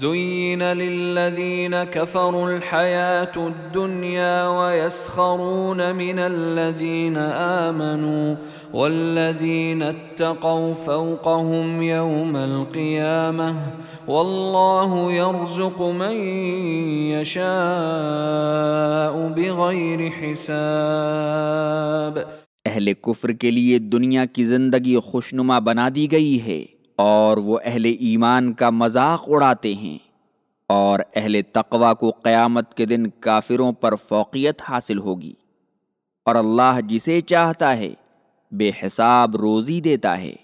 زين للذين كفروا الحياة الدنيا ويسخرون من الذين آمنوا والذين اتقوا فوقهم يوم القيامة والله يرزق من يشاء بغير حساب اہل کفر کے لیے دنیا کی زندگی خوشنما بنا دی گئی ہے۔ اور وہ اہل ایمان کا مذاق اڑاتے ہیں اور اہل تقوا کو قیامت کے دن کافروں پر فوقیت حاصل ہوگی اور اللہ جسے چاہتا ہے بے حساب روزی دیتا ہے۔